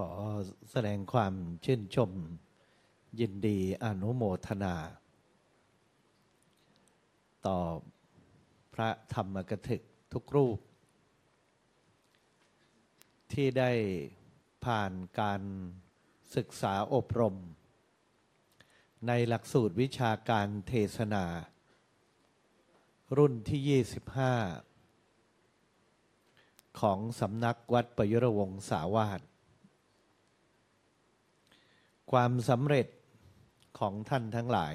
ขอแสดงความชื่นชม ยินดีอนุโมทนา ต่อพระธรรมกถึกทุกรูป ที่ได้ผ่านการศึกษาอบรม ในหลักสูตรวิชาการเทศนา รุ่นที่ 25 ของสำนักวัดประยุรวงศาวาส ความสำเร็จของท่านทั้งหลาย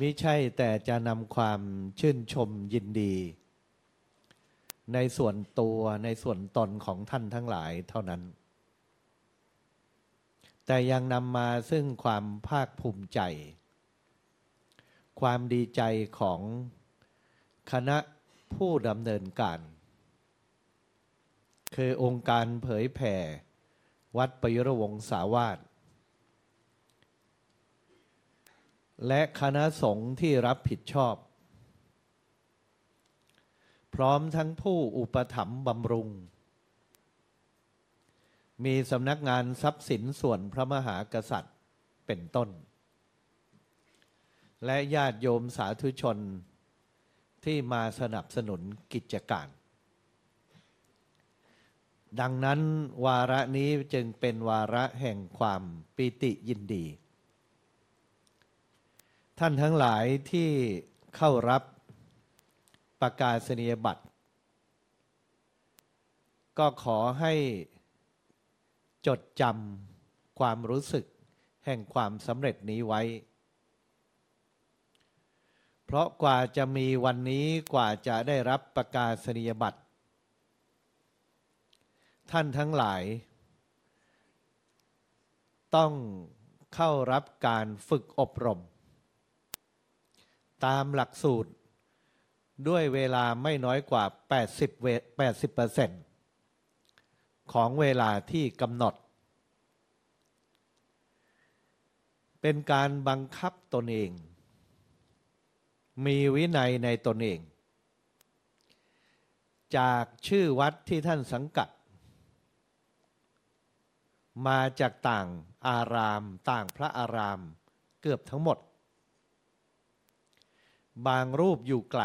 มิใช่แต่จะนำความชื่นชมยินดี ในส่วนตัวในส่วนตนของท่านทั้งหลายเท่านั้น แต่ยังนำมาซึ่งความภาคภูมิใจ ความดีใจของคณะผู้ดำเนินการ คือองค์การเผยแผ่ วัดประยุรวงศาวาสและคณะสงฆ์ที่รับผิดชอบ พร้อมทั้งผู้อุปถัมภ์บำรุง มีสำนักงานทรัพย์สินส่วนพระมหากษัตริย์เป็นต้น และญาติโยมสาธุชนที่มาสนับสนุนกิจการ ดังนั้นวาระนี้จึงเป็นวาระแห่งความปิติยินดี ท่านทั้งหลายที่เข้ารับประกาศนียบัตร ก็ขอให้จดจำความรู้สึกแห่งความสำเร็จนี้ไว้ เพราะกว่าจะมีวันนี้กว่าจะได้รับประกาศนียบัตร ท่านทั้งหลาย ต้องเข้ารับการฝึกอบรม ตามหลักสูตรด้วยเวลาไม่น้อยกว่า 80เว80%ของเวลาที่กำหนด เป็นการบังคับตนเอง มีวินัยในตนเอง จากชื่อวัดที่ท่านสังกัด มาจากต่างอาราม ต่างพระอาราม เกือบทั้งหมด บางรูปอยู่ไกล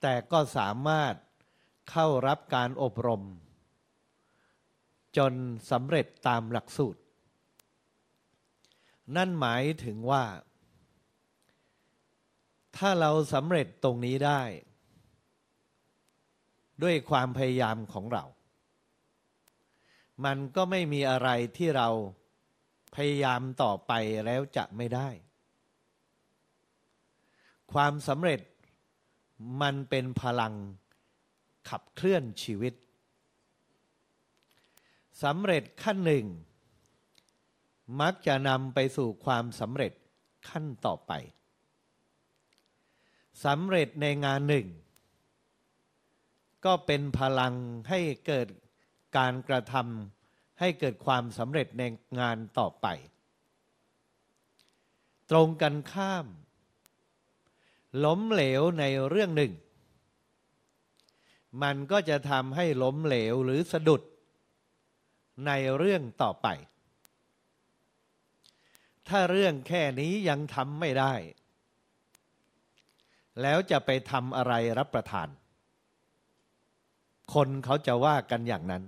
แต่ก็สามารถเข้ารับการอบรม จนสำเร็จตามหลักสูตร นั่นหมายถึงว่า ถ้าเราสำเร็จตรงนี้ได้ ด้วยความพยายามของเรา มันก็ไม่มีอะไรที่เราพยายามต่อไปแล้วจะไม่ได้ ความสำเร็จมันเป็นพลังขับเคลื่อนชีวิตสำเร็จขั้นหนึ่ง มักจะนำไปสู่ความสำเร็จขั้นต่อไปสำเร็จในงานหนึ่ง ก็เป็นพลังให้เกิด การกระทำให้เกิดความสำเร็จในงานต่อไป ตรงกันข้าม ล้มเหลวในเรื่องหนึ่ง มันก็จะทำให้ล้มเหลวหรือสะดุด ในเรื่องต่อไป ถ้าเรื่องแค่นี้ยังทำไม่ได้ แล้วจะไปทำอะไรรับประทานคนเขาจะว่ากันอย่างนั้น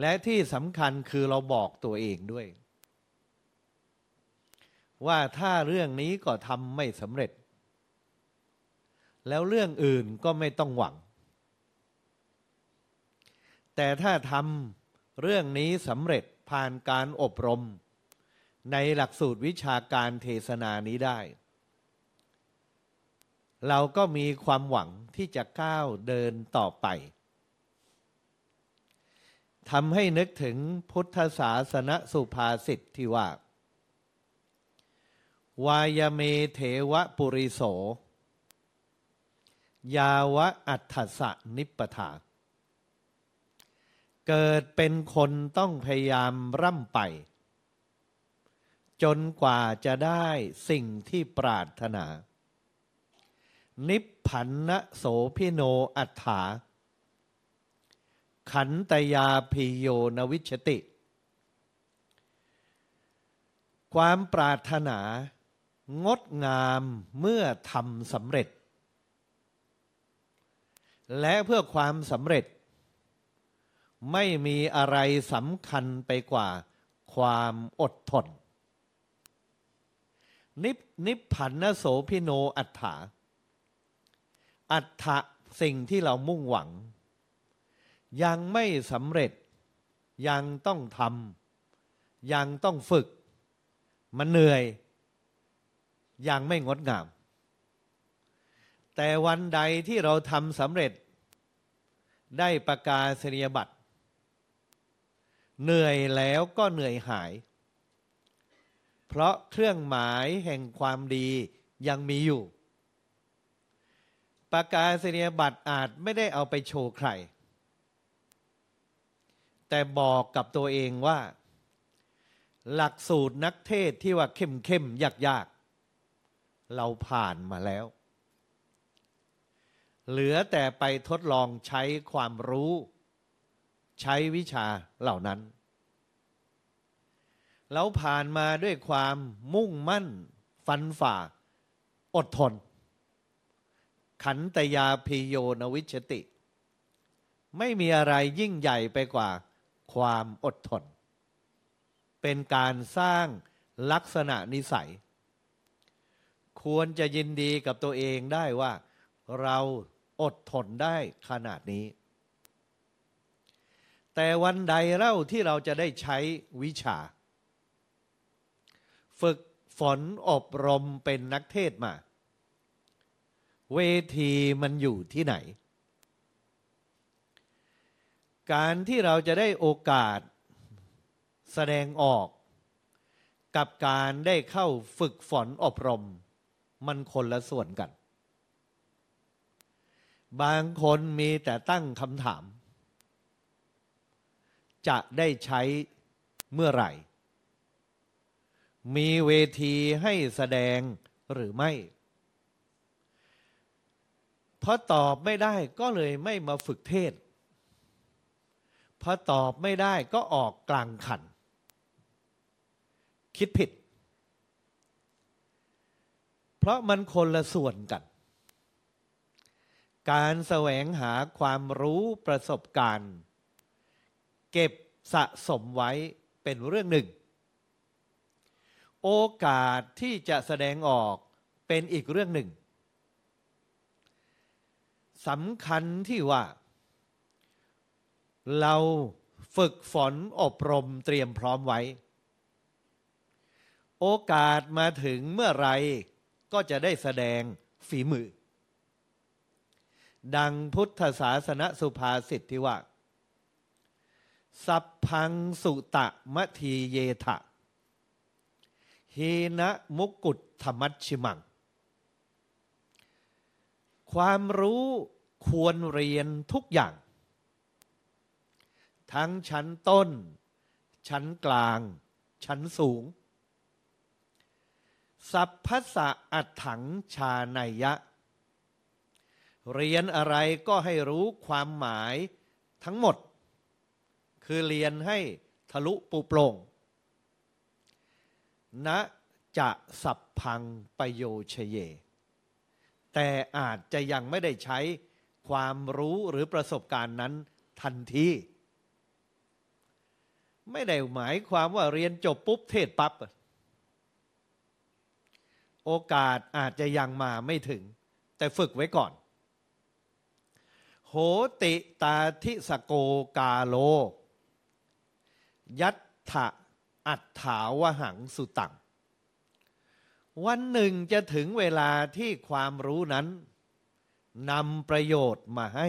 และที่สำคัญคือเราบอกตัวเองด้วย ว่าถ้าเรื่องนี้ก็ทำไม่สำเร็จ แล้วเรื่องอื่นก็ไม่ต้องหวัง แต่ถ้าทำเรื่องนี้สำเร็จผ่านการอบรม ในหลักสูตรวิชาการเทศนานี้ได้ เราก็มีความหวังที่จะก้าวเดินต่อไป ทำให้นึกถึงพุทธศาสนสุภาษิตที่ว่า วายเมเถวะปุริโส ยาวะอัฏฐสะนิปทาเกิดเป็นคนต้องพยายามร่ำไป จนกว่าจะได้สิ่งที่ปรารถนา นิพพันนะโสพิโนอัฏฐา ขันตยาพิโยนวิชติ ความปรารถนา งดงามเมื่อทำสำเร็จ และเพื่อความสำเร็จ ไม่มีอะไรสำคัญไปกว่า ความอดทน นิพนิพันนโสพิโนอัฏฐาอัฏฐะสิ่งที่เรามุ่งหวัง ยังไม่สำเร็จ ยังต้องทำยังต้องฝึก มันเหนื่อย ยังไม่งดงาม แต่วันใดที่เราทำสำเร็จ ได้ประกาศนียบัตรเหนื่อยแล้วก็เหนื่อยหาย เพราะเครื่องหมายแห่งความดียังมีอยู่ ประกาศนียบัตรอาจไม่ได้เอาไปโชว์ใคร แต่บอกกับตัวเองว่า หลักสูตรนักเทศที่ว่าเข้มเข้มยากยากเราผ่านมาแล้ว เหลือแต่ไปทดลองใช้ความรู้ ใช้วิชาเหล่านั้น เราผ่านมาด้วยความมุ่งมั่น ฟันฝ่า อดทน ขันตยาพิโยนวิชติ ไม่มีอะไรยิ่งใหญ่ไปกว่า ความอดทน เป็นการสร้างลักษณะนิสัย ควรจะยินดีกับตัวเองได้ว่า เราอดทนได้ขนาดนี้ แต่วันใดเล่าที่เราจะได้ใช้วิชา ฝึกฝนอบรมเป็นนักเทศมา เวทีมันอยู่ที่ไหน การที่เราจะได้โอกาสแสดงออก กับการได้เข้าฝึกฝนอบรม มันคนละส่วนกัน บางคนมีแต่ตั้งคำถาม จะได้ใช้เมื่อไหร่ มีเวทีให้แสดงหรือไม่ เพราะตอบไม่ได้ก็เลยไม่มาฝึกเทศ พอตอบไม่ได้ก็ออกกลางขัน คิดผิด เพราะมันคนละส่วนกัน การแสวงหาความรู้ประสบการณ์ เก็บสะสมไว้เป็นเรื่องหนึ่ง โอกาสที่จะแสดงออกเป็นอีกเรื่องหนึ่งสำคัญที่ว่า เราฝึกฝนอบรมเตรียมพร้อมไว้ โอกาสมาถึงเมื่อไรก็จะได้แสดงฝีมือ ดังพุทธศาสนสุภาษิตที่ว่า สัพพังสุตะมะทีเยทะฮีนะมุกุฏธรรมัชชิมัง ความรู้ควรเรียนทุกอย่าง ทั้งชั้นต้น ชั้นกลาง ชั้นสูง สัพพสะอัดถังชาไนยะ เรียนอะไรก็ให้รู้ความหมายทั้งหมด คือเรียนให้ทะลุปูโปร่งณจะสัพพังประโยชเย แต่อาจจะยังไม่ได้ใช้ความรู้หรือประสบการณ์นั้นทันที ไม่ได้หมายความว่าเรียนจบปุ๊บเทศปับ๊บโอกาสอาจจะยังมาไม่ถึง แต่ฝึกไว้ก่อน โหติตาทิสโกกาโล ยัตถะอัฏฐาวหังสุตัง วันหนึ่งจะถึงเวลาที่ความรู้นั้นนำประโยชน์มาให้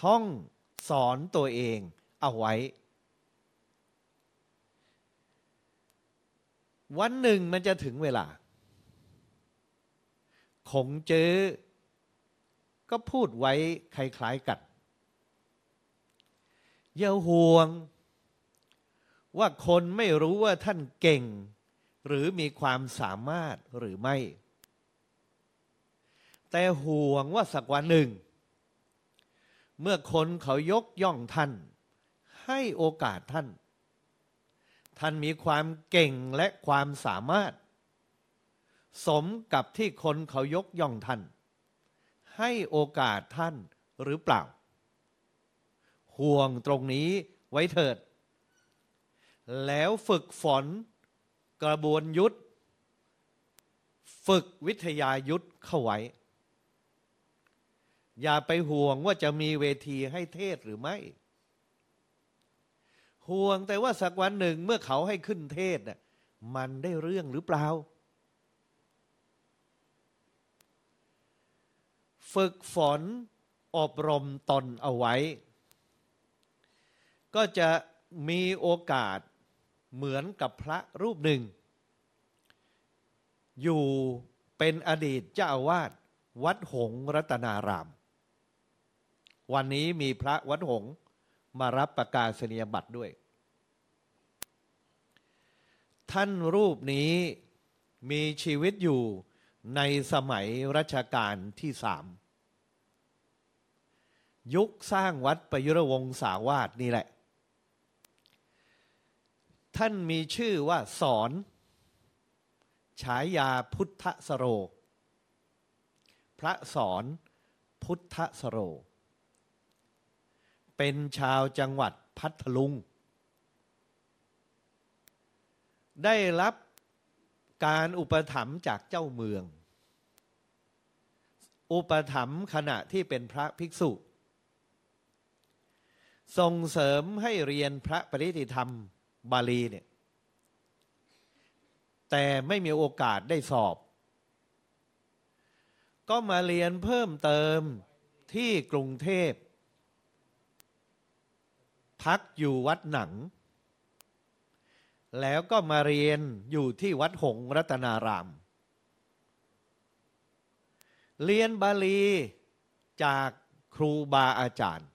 ท่องสอนตัวเอง เอาไว้ วันหนึ่งมันจะถึงเวลาคงเจอก็พูดไว้คล้ายๆกันอย่าห่วง ว่าคนไม่รู้ว่าท่านเก่ง หรือมีความสามารถหรือไม่ แต่ห่วงว่าสักวันหนึ่ง เมื่อคนเขายกย่องท่าน ให้โอกาสท่าน ท่านมีความเก่งและความสามารถ สมกับที่คนเขายกย่องท่าน ให้โอกาสท่านหรือเปล่า ห่วงตรงนี้ไว้เถิด แล้วฝึกฝนกระบวนยุทธฝึกวิทยายุทธเข้าไว้ อย่าไปห่วงว่าจะมีเวทีให้เทศหรือไม่ ห่วงแต่ว่าสักวันหนึ่งเมื่อเขาให้ขึ้นเทศน่ะมันได้เรื่องหรือเปล่า ฝึกฝนอบรมตนเอาไว้ ก็จะมีโอกาสเหมือนกับพระรูปหนึ่ง อยู่เป็นอดีตเจ้าอาวาสวัดหงรัตนาราม วันนี้มีพระวัดหง์ มารับประกาศนียบัตรด้วย ท่านรูปนี้มีชีวิตอยู่ในสมัยรัชกาลที่สามยุคสร้างวัดประยุรวงศาวาสนี่แหละ ท่านมีชื่อว่าสอนฉายาพุทธสโร พระสอนพุทธสโร เป็นชาวจังหวัดพัทลุง ได้รับการอุปถัมภ์จากเจ้าเมือง อุปถัมภ์ขณะที่เป็นพระภิกษุ ส่งเสริมให้เรียนพระปริติธรรมบาลีเนี่ย แต่ไม่มีโอกาสได้สอบ ก็มาเรียนเพิ่มเติมที่กรุงเทพ พักอยู่วัดหนัง แล้วก็มาเรียนอยู่ที่วัดหงรัตนาราม เรียนบาลีจากครูบาอาจารย์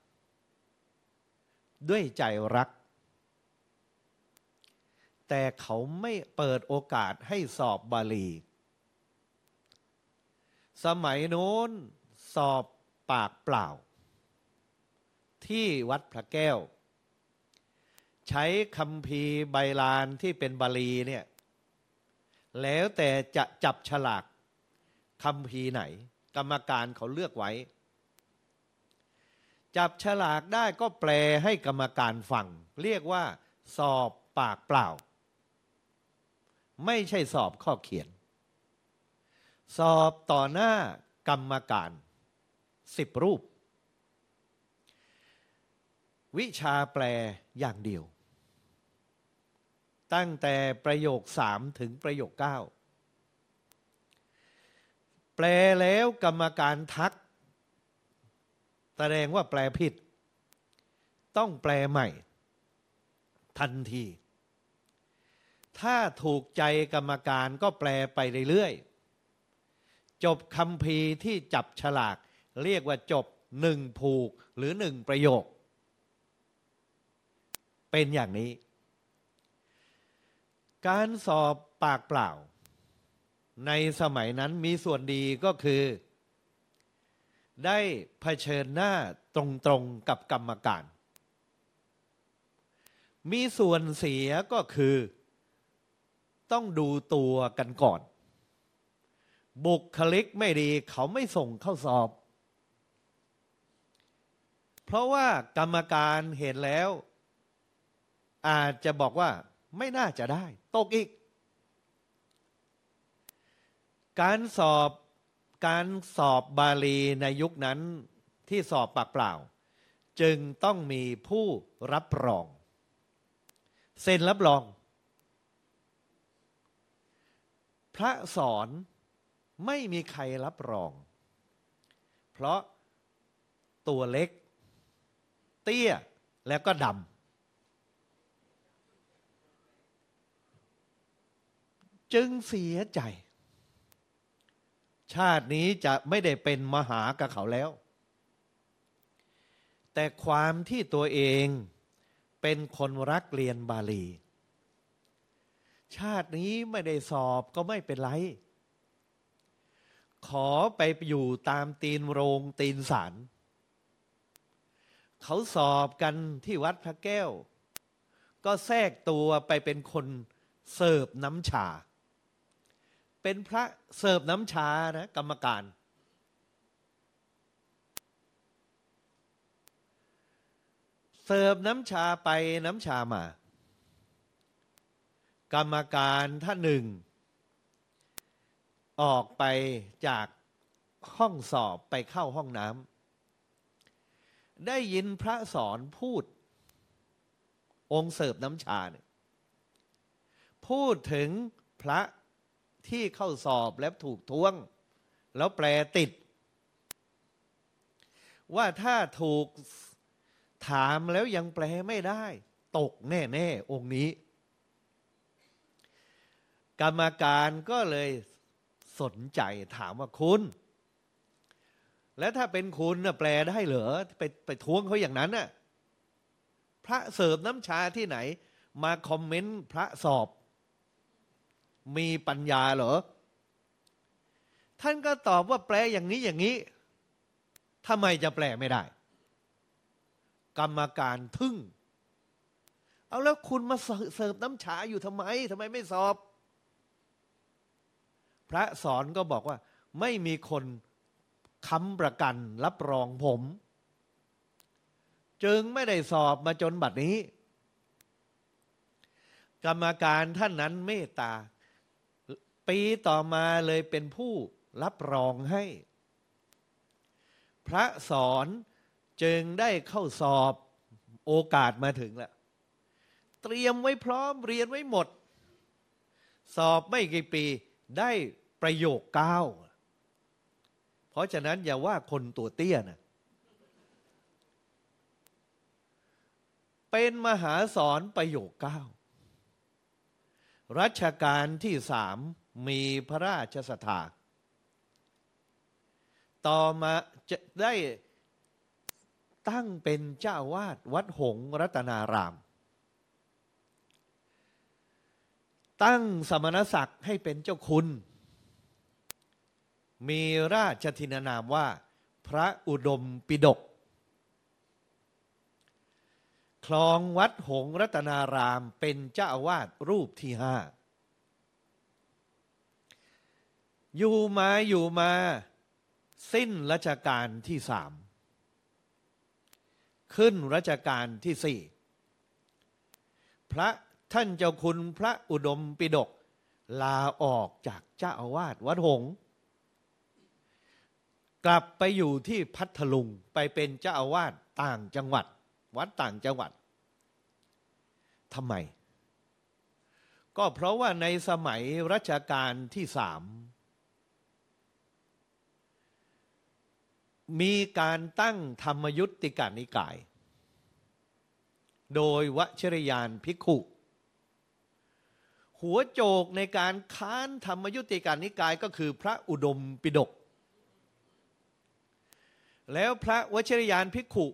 ด้วยใจรัก แต่เขาไม่เปิดโอกาสให้สอบบาลี สมัยโน้นสอบปากเปล่า ที่วัดพระแก้ว ใช้คำพีร์ใบลานที่เป็นบาลีเนี่ยแล้วแต่จะจับฉลากคำพีร์ไหน กรรมการเขาเลือกไว้ จับฉลากได้ก็แปลให้กรรมการฟัง เรียกว่า สอบปากเปล่า ไม่ใช่สอบข้อเขียน สอบต่อหน้ากรรมการสิบรูป วิชาแปลอย่างเดียว ตั้งแต่ประโยคสามถึงประโยคเก้าแปลแล้วกรรมการทัก แสดงว่าแปลผิด ต้องแปลใหม่ ทันที ถ้าถูกใจกรรมการก็แปลไปเรื่อยๆ จบคำพีร์ที่จับฉลาก เรียกว่าจบหนึ่งผูกหรือหนึ่งประโยค เป็นอย่างนี้ การสอบปากเปล่า ในสมัยนั้นมีส่วนดีก็คือ ได้เผชิญหน้าตรงๆกับกรรมการ มีส่วนเสียก็คือ ต้องดูตัวกันก่อน บุคลิกไม่ดีเขาไม่ส่งเข้าสอบ เพราะว่ากรรมการเห็นแล้ว อาจจะบอกว่า ไม่น่าจะได้ ตกอีก การสอบการสอบบาลีในยุคนั้นที่สอบปากเปล่า จึงต้องมีผู้รับรอง เซ็นรับรอง พระสอนไม่มีใครรับรอง เพราะตัวเล็ก เตี้ยแล้วก็ดำ จึงเสียใจ ชาตินี้จะไม่ได้เป็นมหากับเขาแล้ว แต่ความที่ตัวเองเป็นคนรักเรียนบาลี ชาตินี้ไม่ได้สอบก็ไม่เป็นไร ขอไปอยู่ตามตีนโรงตีนศาลเขาสอบกันที่วัดพระแก้ว ก็แทรกตัวไปเป็นคนเสิร์ฟน้ำชา เป็นพระเสิร์ฟน้ำชานะกรรมการ เสิร์ฟน้ำชาไปน้ำชามา กรรมการท่านหนึ่ง ออกไปจากห้องสอบไปเข้าห้องน้ำได้ยินพระสอนพูด องค์เสิร์ฟน้ำชาเนี่ยพูดถึงพระ ที่เข้าสอบแล้วถูกท้วง แล้วแปลติด ว่าถ้าถูกถามแล้วยังแปลไม่ได้ ตกแน่ๆองค์นี้ กรรมการก็เลยสนใจถามว่าคุณ แล้วถ้าเป็นคุณน่ะแปลได้เหรอไปไปท้วงเขาอย่างนั้นน่ะพระเสิร์ฟน้ำชาที่ไหน มาคอมเมนต์พระสอบ มีปัญญาเหรอ ท่านก็ตอบว่าแปลอย่างนี้อย่างนี้ทำไมจะแปลไม่ได้ กรรมการทึ่ง เอาแล้วคุณมาเสิร์ฟน้ำชาอยู่ทำไมทำไมไม่สอบ พระสอนก็บอกว่า ไม่มีคนค้ำประกันรับรองผม จึงไม่ได้สอบมาจนบัดนี้ กรรมการท่านนั้นเมตตา ปีต่อมาเลยเป็นผู้รับรองให้ พระสอนจึงได้เข้าสอบโอกาสมาถึงแล้วเตรียมไว้พร้อมเรียนไว้หมด สอบไม่กี่ปีได้ประโยคเก้าเพราะฉะนั้นอย่าว่าคนตัวเตี้ยนะเป็นมหาสอนประโยคเก้ารัชกาลที่สาม มีพระราชสถาต่อมาจะได้ตั้งเป็นเจ้าวาดวัดหงรัตนาราม ตั้งสมณศักดิ์ให้เป็นเจ้าคุณ มีราชทินานามว่า พระอุดมปิฎกคลองวัดหงรัตนารามเป็นเจ้าอาวาสรูปที่ห้า อยู่มาอยู่มา สิ้นรัชกาลที่สามขึ้นรัชกาลที่สี่พระท่านเจ้าคุณพระอุดมปิฎกลาออกจากเจ้าอาวาสวัดหงกลับไปอยู่ที่พัทลุงไปเป็นเจ้าอาวาสต่างจังหวัด วัดต่างจังหวัดทำไม ก็เพราะว่าในสมัยรัชกาลที่สาม มีการตั้งธรรมยุติกานิกาย โดยวชิรยานภิกขุ หัวโจกในการค้านธรรมยุติกานิกายก็คือพระอุดมปิฎกแล้วพระวชิรยานภิกขุ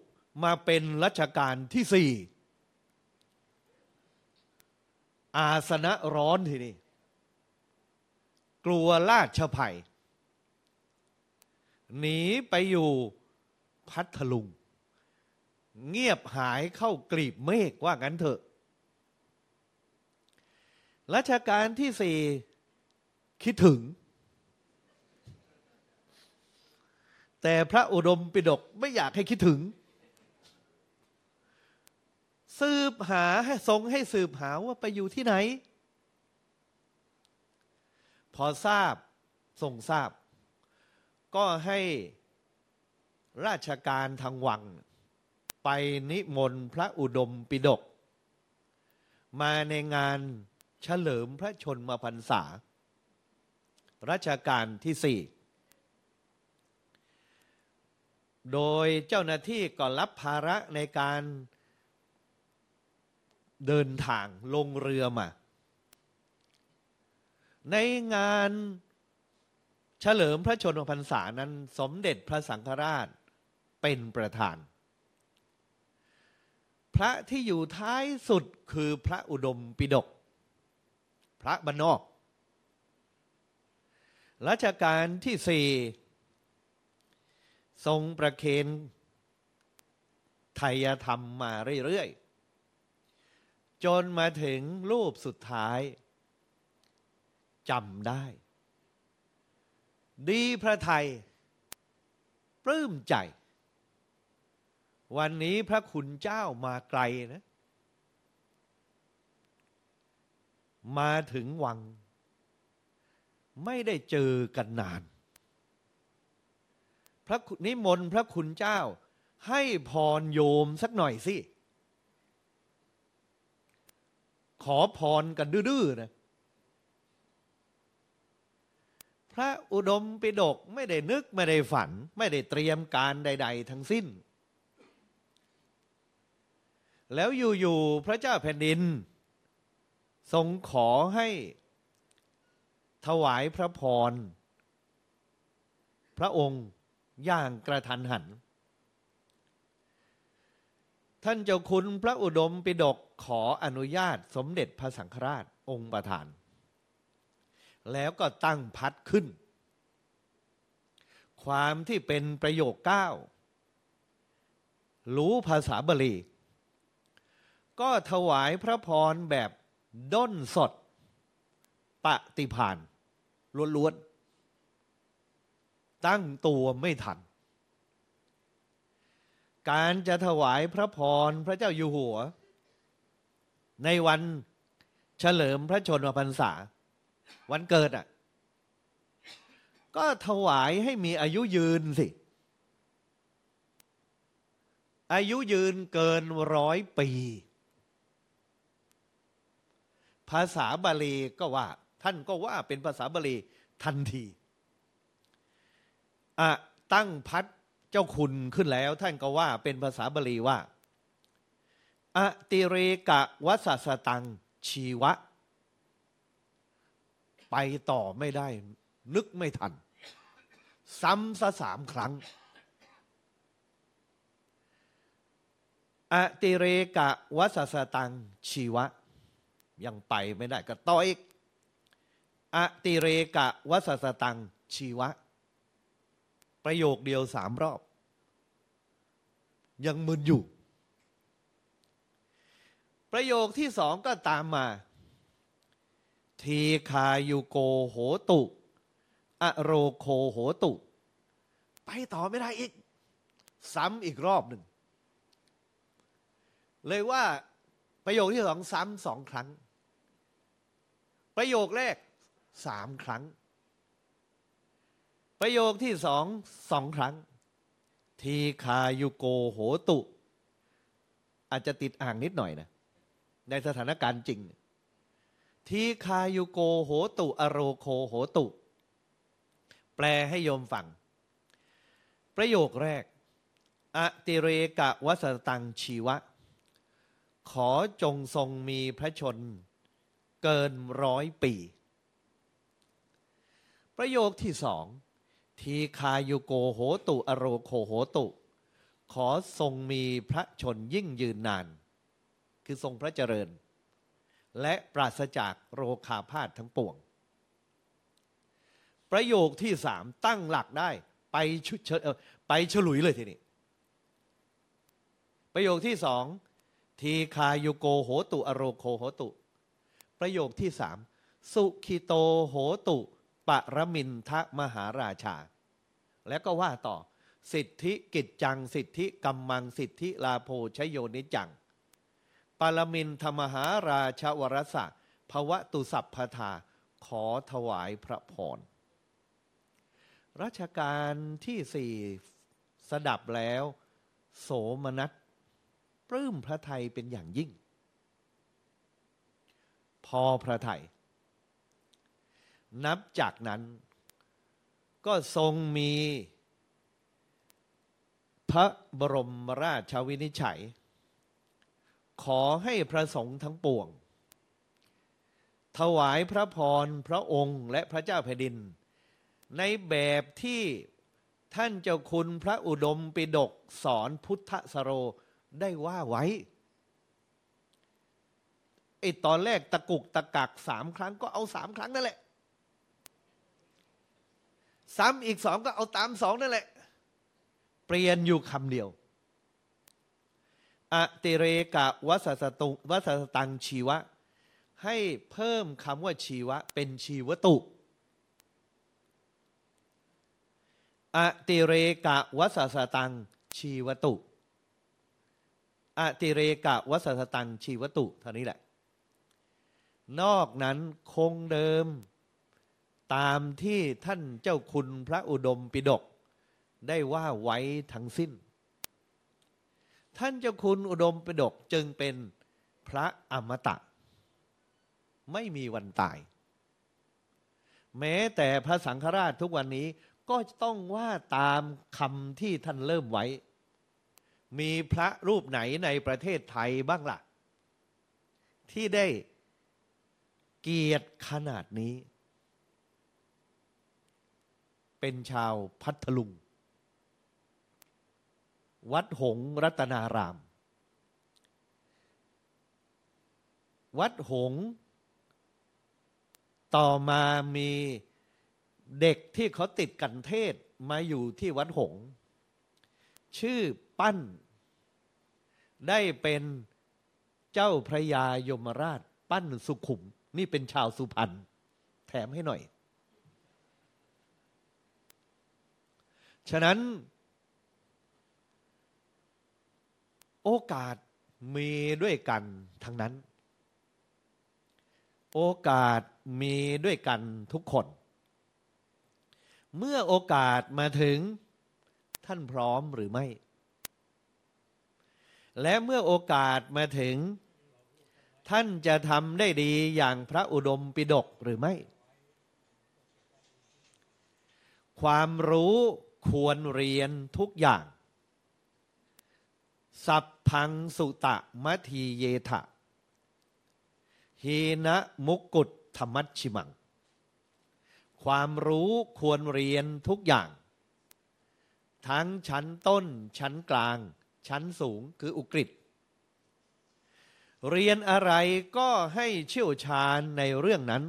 มาเป็นรัชกาลที่สี่อาสนะร้อนทีนี้กลัวราชภัย หนีไปอยู่พัทลุง เงียบหายเข้ากลีบเมฆว่างั้นเถอะรัชกาลที่สี่คิดถึง แต่พระอุดมปิฎกไม่อยากให้คิดถึง สืบหาทรงให้สืบหาว่าไปอยู่ที่ไหน พอทราบทรงทราบ ก็ให้ราชการทางวัง ไปนิมนต์พระอุดมปิฎกมาในงานเฉลิมพระชนมพรรษารัชกาลที่สี่โดยเจ้าหน้าที่ก็รับภาระในการเดินทางลงเรือมา ในงาน เฉลิมพระชนมพรรษานั้นสมเด็จพระสังฆราชเป็นประธาน พระที่อยู่ท้ายสุดคือพระอุดมปิฎกพระบรรนอกรัชกาลที่สี่ทรงประเคนทยธรรมมาเรื่อยๆ จนมาถึงรูปสุดท้ายจำได้ ดีพระไทยปลื้มใจ วันนี้พระคุณเจ้ามาไกลนะ มาถึงวัง ไม่ได้เจอกันนาน พระนิมนต์พระคุณเจ้า ให้พรโยมสักหน่อยสิ ขอพรกันดื้อๆนะ พ ระอุดมปิฎกไม่ได้นึกไม่ได้ฝัน ไม่ได้เตรียมการใด ๆ ทั้งสิ้น แล้วอยู่ๆพระเจ้าแผ่นดิน ทรงขอให้ถวายพระพร พระองค์อย่างกระทันหัน ท่านเจ้าคุณพระอุดมปิฎกขออนุญาตสมเด็จพระสังฆราชองค์ประธาน แล้วก็ตั้งพัดขึ้น ความที่เป็นประโยคเก้ารู้ภาษาบาลี ก็ถวายพระพรแบบด้นสด ปฏิพานล้วนๆ ตั้งตัวไม่ทัน การจะถวายพระพรพระเจ้าอยู่หัว ในวันเฉลิมพระชนมพรรษา วันเกิดอะ ก็ถวายให้มีอายุยืนสิ อายุยืนเกินร้อยปี ภาษาบาลีก็ว่า ท่านก็ว่าเป็นภาษาบาลีทันทีอะตั้งพัดเจ้าคุณขึ้นแล้ว ท่านก็ว่าเป็นภาษาบาลีว่าอะติเรกะวัสสตังชีวะ ไปต่อไม่ได้ นึกไม่ทัน ซ้ำซะสามครั้ง อติเรกะวัสสตังชีวะ ยังไปไม่ได้ก็ต่ออีก อติเรกะวัสสตังชีวะ ประโยคเดียวสามรอบ ยังมึนอยู่ ประโยคที่สองก็ตามมา ทีคายุโกโหตุ อโรโคโหตุ ไปต่อไม่ได้อีก ซ้ำอีกรอบหนึ่ง เลยว่าประโยคที่สองซ้ำสองครั้ง ประโยคแรกสามครั้ง ประโยคที่สองสองครั้ง ทีคายุโกโหตุ อาจจะติดอ่างนิดหน่อยนะ ในสถานการณ์จริง ทีคายุโกโหตุ อโรโคโหตุ แปลให้โยมฟัง ประโยคแรก อติเรกะวัสตังชีวะ ขอจงทรงมีพระชน เกินร้อยปี ประโยคที่สอง ทีคายุโกโหตุ อโรโคโหตุ ขอทรงมีพระชนยิ่งยืนนาน คือทรงพระเจริญ และปราศจากโรคาพาธทั้งปวง ประโยคที่สามตั้งหลักได้ไปชุเชเออไปฉลุยเลยทีนี้ ประโยคที่สองทีคายุโกโหตุ อโรโคโหตุ ประโยคที่สามสุขิโตโหตุปรมินทะมหาราชา แล้วก็ว่าต่อ สิทธิกิจจัง สิทธิกัมมัง สิทธิลาโภชโยนิจัง ปรมินทมหาราชวรสะภวะตุสัพพทาขอถวายพระพรรัชกาลที่สี่สดับแล้ว โสมนัสปลื้มพระไทยเป็นอย่างยิ่ง พอพระไทย นับจากนั้น ก็ทรงมี พระบรมราชวินิจฉัย ขอให้พระสงฆ์ทั้งปวง ถวายพระพรพระองค์และพระเจ้าแผ่นดิน ในแบบที่ท่านเจ้าคุณพระอุดมปิฎกสอนพุทธสโรได้ว่าไว้ไอตอนแรกตะกุกตะกักสามครั้งก็เอาสามครั้งนั่นแหละ ซ้ำอีกสองก็เอาตามสองนั่นแหละ เปลี่ยนอยู่คำเดียว อติเรกะวัสสตุวัสสตังชีวะ ให้เพิ่มคำว่าชีวะ เป็นชีวตุอติเรกะวัสสตังชีวตุอติเรกะวัสสตังชีวตุเท่านี้แหละ นอกนั้นคงเดิม ตามที่ท่านเจ้าคุณพระอุดมปิฎกได้ว่าไว้ทั้งสิ้น ท่านเจ้าคุณอุดมปิฎกจึงเป็นพระอมตะ ไม่มีวันตาย แม้แต่พระสังฆราชทุกวันนี้ก็ต้องว่าตามคำที่ท่านเริ่มไว้ มีพระรูปไหนในประเทศไทยบ้างละ่ะ ที่ได้เกียรติขนาดนี้ เป็นชาวพัทลุง วัดหงรัตนาราม วัดหง ต่อมามีเด็กที่เขาติดกันเทศมาอยู่ที่วัดหง ชื่อปั้น ได้เป็นเจ้าพระยายมราช ปั้นสุขุม นี่เป็นชาวสุพรรณแถมให้หน่อย ฉะนั้น โอกาสมีด้วยกันทั้งนั้น โอกาสมีด้วยกันทุกคน เมื่อโอกาสมาถึงท่านพร้อมหรือไม่ และเมื่อโอกาสมาถึง ท่านจะทำได้ดีอย่างพระอุดมปิฎกหรือไม่ ความรู้ควรเรียนทุกอย่าง สัพพังสุตะมัทีเยทะหีนะมุกุฏธรรมัชชิมัง ความรู้ควรเรียนทุกอย่าง ทั้งชั้นต้น ชั้นกลาง ชั้นสูงคืออุกฤษเรียนอะไรก็ให้เชี่ยวชาญในเรื่องนั้น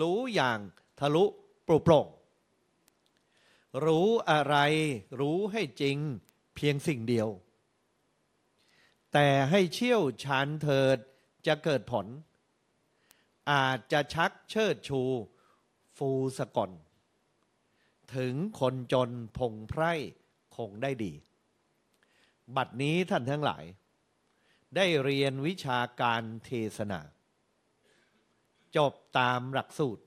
รู้อย่างทะลุปรุโปร่ง รู้อะไรรู้ให้จริงเพียงสิ่งเดียว แต่ให้เชี่ยวชาญเถิดจะเกิดผล อาจจะชักเชิดชู ฟูสก่อนถึงคนจนพงไพร่คงได้ดี บัดนี้ท่านทั้งหลาย ได้เรียนวิชาการเทศนา จบตามหลักสูตร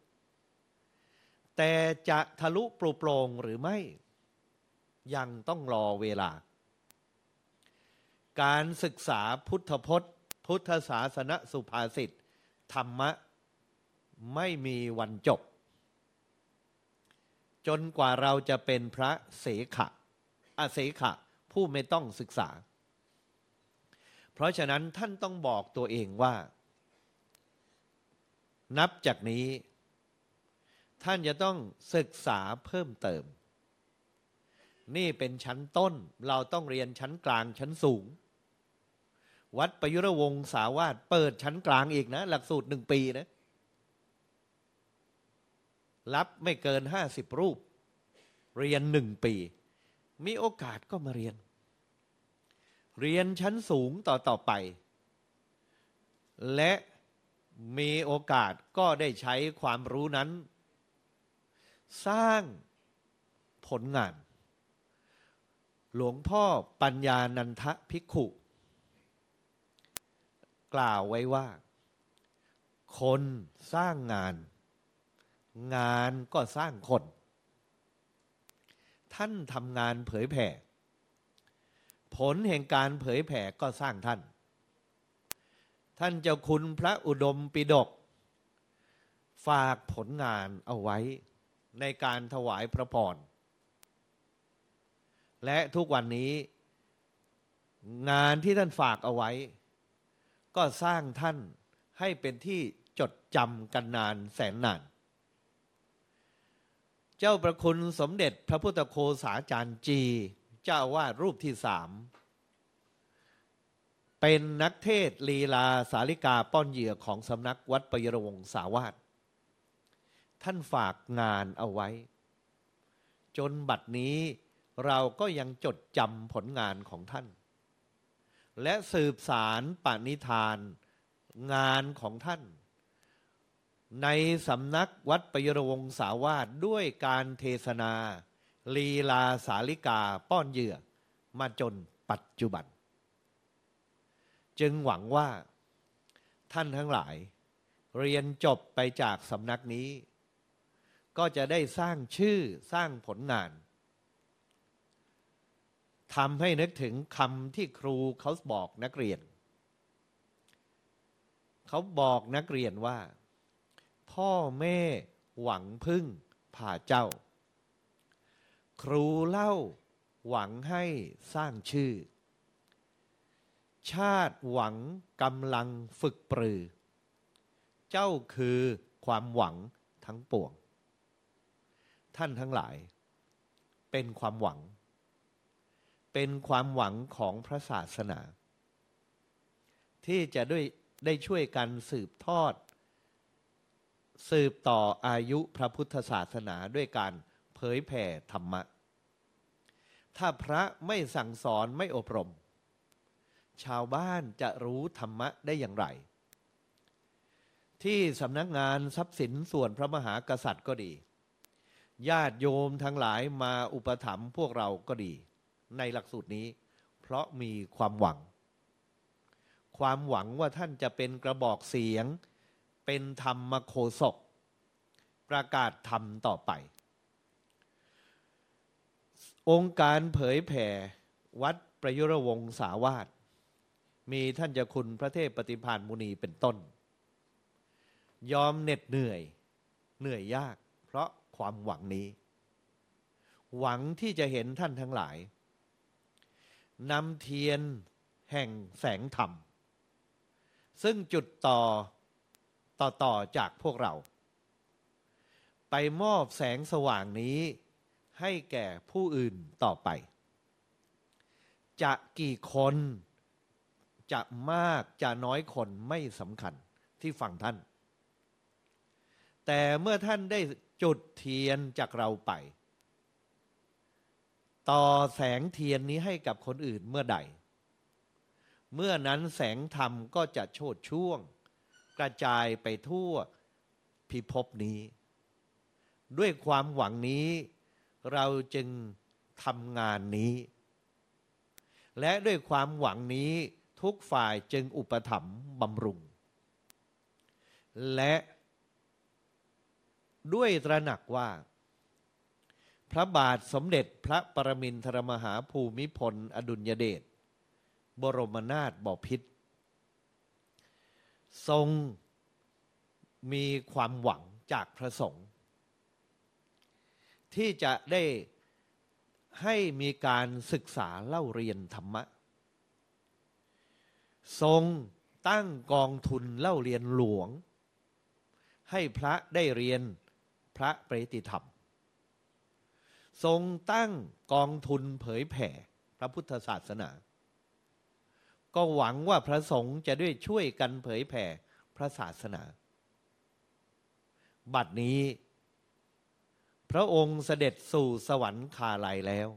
แต่จะทะลุปลุโปรงหรือไม่ ยังต้องรอเวลา การศึกษาพุทธพจน์ พุทธศาสนสุภาษิตธรรมะไม่มีวันจบ จนกว่าเราจะเป็นพระเสขะอาเสขะ ผู้ไม่ต้องศึกษา เพราะฉะนั้นท่านต้องบอกตัวเองว่า นับจากนี้ ท่านจะต้องศึกษาเพิ่มเติม นี่เป็นชั้นต้นเราต้องเรียนชั้นกลางชั้นสูง วัดประยุรวงศาวาสเปิดชั้นกลางอีกนะ หลักสูตรหนึ่งปีนะ รับไม่เกินห้าสิบรูป เรียนหนึ่งปี มีโอกาสก็มาเรียน เรียนชั้นสูงต่อต่อไป และมีโอกาสก็ได้ใช้ความรู้นั้น สร้างผลงาน หลวงพ่อปัญญานันทภิกขุ กล่าวไว้ว่า คนสร้างงาน งานก็สร้างคน ท่านทำงานเผยแผ่ ผลแห่งการเผยแผ่ก็สร้างท่าน ท่านเจ้าคุณพระอุดมปิฎกฝากผลงานเอาไว้ในการถวายพระพร และทุกวันนี้ งานที่ท่านฝากเอาไว้ ก็สร้างท่านให้เป็นที่จดจำกันนานแสนนาน เจ้าประคุณสมเด็จพระพุทธโคสาจารย์จี เจ้าวาดรูปที่สามเป็นนักเทศลีลาสาลิกาป้อนเหยื่อของสำนักวัดปยรวงสาวาสท่านฝากงานเอาไว้ จนบัดนี้เราก็ยังจดจำผลงานของท่าน และสืบสารปณิธานงานของท่าน ในสำนักวัดปยรวงศาวาสด้วยการเทศนา ลีลาสาลิกาป้อนเหยื่อ มาจนปัจจุบัน จึงหวังว่าท่านทั้งหลาย เรียนจบไปจากสำนักนี้ ก็จะได้สร้างชื่อสร้างผลงาน ทำให้นึกถึงคำที่ครูเขาบอกนักเรียน เขาบอกนักเรียนว่า พ่อแม่หวังพึ่งผ่าเจ้า ครูเล่าหวังให้สร้างชื่อ ชาติหวังกำลังฝึกปรือ เจ้าคือความหวังทั้งปวง ท่านทั้งหลาย เป็นความหวัง เป็นความหวังของพระศาสนา ที่จะด้วยได้ช่วยกันสืบทอด สืบต่ออายุพระพุทธศาสนาด้วยการเผยแผ่ธรรมะ ถ้าพระไม่สั่งสอนไม่อบรม ชาวบ้านจะรู้ธรรมะได้อย่างไร ที่สำนักงานทรัพย์สินส่วนพระมหากษัตริย์ก็ดี ญาติโยมทั้งหลายมาอุปถัมภ์พวกเราก็ดี ในหลักสูตรนี้ เพราะมีความหวัง ความหวังว่าท่านจะเป็นกระบอกเสียง เป็นธรรมโคศก ประกาศธรรมต่อไป องค์การเผยแผ่วัดประยุรวงศาวาสมีท่านเจ้าคุณพระเทพปฏิพานมุนีเป็นต้น ยอมเหน็ดเหนื่อยเหนื่อยยาก เพราะความหวังนี้ หวังที่จะเห็นท่านทั้งหลาย นำเทียนแห่งแสงธรรม ซึ่งจุดต่อต่อต่อจากพวกเรา ไปมอบแสงสว่างนี้ให้แก่ผู้อื่นต่อไป จะกี่คนจะมากจะน้อยคนไม่สำคัญที่ฟังท่าน แต่เมื่อท่านได้จุดเทียนจากเราไป ต่อแสงเทียนนี้ให้กับคนอื่นเมื่อใด เมื่อนั้นแสงธรรมก็จะโชดช่วง กระจายไปทั่วพิภพนี้ ด้วยความหวังนี้เราจึงทำงานนี้ และด้วยความหวังนี้ทุกฝ่ายจึงอุปถัมภ์บำรุง และด้วยตระหนักว่า พระบาทสมเด็จพระปรมินทรมหาภูมิพล อดุลยเดชบรมนาถบพิตรทรงมีความหวังจากพระสงฆ์ที่จะได้ให้มีการศึกษาเล่าเรียนธรรมะ ทรงตั้งกองทุนเล่าเรียนหลวง ให้พระได้เรียนพระปริติธรรม ทรงตั้งกองทุนเผยแผ่พระพุทธศาสนา ก็หวังว่าพระสงฆ์จะด้วยช่วยกันเผยแผ่พระศาสนา บัดนี้ พระองค์เสด็จสู่สวรรคาลัยแล้ว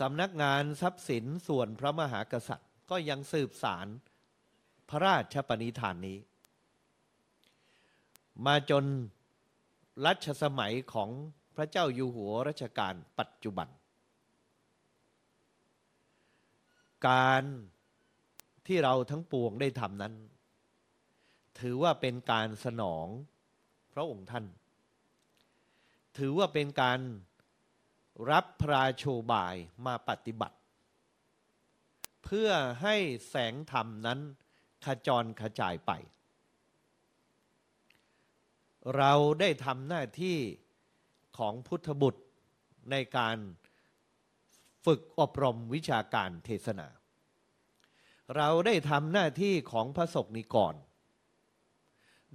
สำนักงานทรัพย์สินส่วนพระมหากษัตริย์ ก็ยังสืบสารพระราชปณิธานนี้ มาจน รัชสมัยของพระเจ้าอยู่หัวรัชกาลปัจจุบัน การที่เราทั้งปวงได้ทำนั้น ถือว่าเป็นการสนองพระองค์ท่าน ถือว่าเป็นการรับพระราโชบายมาปฏิบัติ เพื่อให้แสงธรรมนั้นขจรขจายไป เราได้ทำหน้าที่ของพุทธบุตรในการฝึกอบรมวิชาการเทศนา เราได้ทำหน้าที่ของพระศกนิกร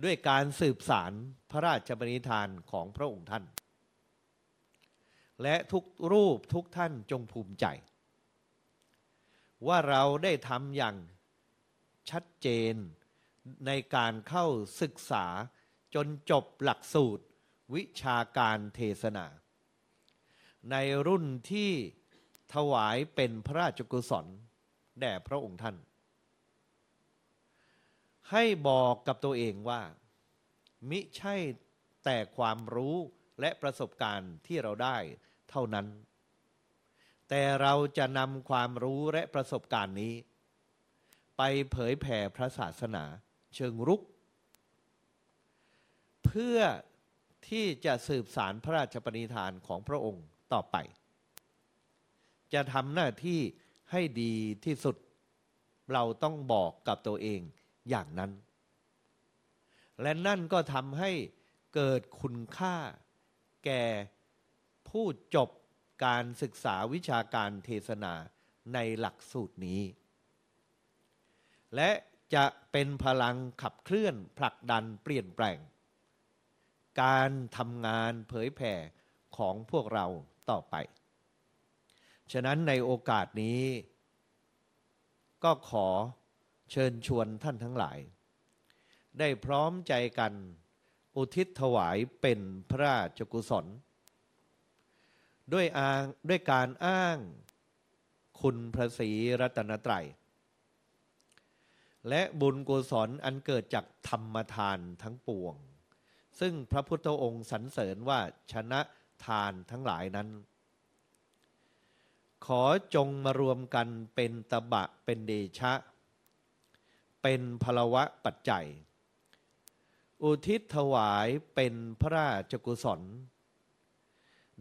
ด้วยการสืบสารพระราชบริธานของพระองค์ท่าน และทุกรูปทุกท่านจงภูมิใจ ว่าเราได้ทำอย่างชัดเจนในการเข้าศึกษา จนจบหลักสูตร วิชาการเทศนา ในรุ่นที่ถวายเป็นพระราชกุศลแด่พระองค์ท่าน ให้บอกกับตัวเองว่า มิใช่แต่ความรู้และประสบการณ์ที่เราได้เท่านั้น แต่เราจะนำความรู้และประสบการณ์นี้ ไปเผยแผ่พระศาสนา เชิงรุก เพื่อที่จะสืบสารพระราชปณิธานของพระองค์ต่อไป จะทำหน้าที่ให้ดีที่สุด เราต้องบอกกับตัวเองอย่างนั้น และนั่นก็ทำให้เกิดคุณค่า แก่ผู้จบการศึกษาวิชาการเทศนาในหลักสูตรนี้ และจะเป็นพลังขับเคลื่อนผลักดันเปลี่ยนแปลง การทำงานเผยแผ่ของพวกเราต่อไป ฉะนั้นในโอกาสนี้ ก็ขอเชิญชวนท่านทั้งหลาย ได้พร้อมใจกันอุทิศถวายเป็นพระราชกุศล ด้วยอ้างด้วยการอ้างคุณพระศรีรัตนตรัย และบุญกุศลอันเกิดจากธรรมทานทั้งปวง ซึ่งพระพุทธองค์สรรเสริญว่าชนะทานทั้งหลายนั้น ขอจงมารวมกันเป็นตบะเป็นเดชะ เป็นพลวะปัจจัย อุทิศถวายเป็นพระราชกุศล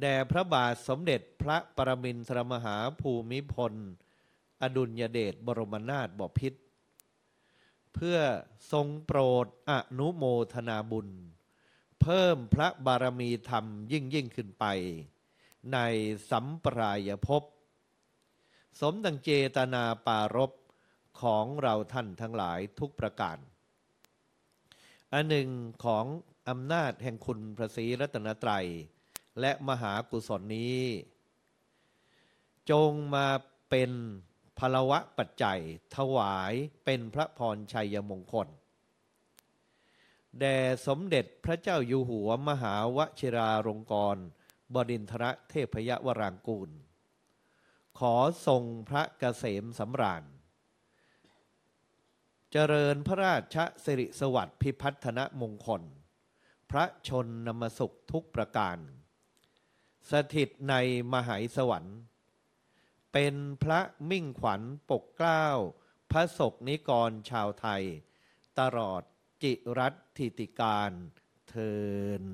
แด่พระบาทสมเด็จพระปรมินทรมหาภูมิพล อดุลยเดชบรมนาถบพิตรเพื่อทรงโปรดอนุโมทนาบุญ เพิ่มพระบารมีธรรมยิ่งยิ่งขึ้นไป ในสัมปรายภพ สมดังเจตนาปารบของเราท่านทั้งหลายทุกประการ อันหนึ่งของอำนาจแห่งคุณพระศรีรัตนตรัย และมหากุศลนี้ จงมาเป็นพลวะปัจจัยถวายเป็นพระพรชัยมงคล แด่สมเด็จพระเจ้าอยู่หัวมหาวชิราลงกรณบดินทรเทพยวรางกูล ขอทรงพระเกษมสำราญ เจริญพระราชสิริสวัสดิ์พิพัฒนมงคล พระชนนมสุขทุกประการ สถิตในมหายสวรรค์ เป็นพระมิ่งขวัญปกเกล้า พระศกนิกรชาวไทย ตลอด จิรัตถิติการเทิน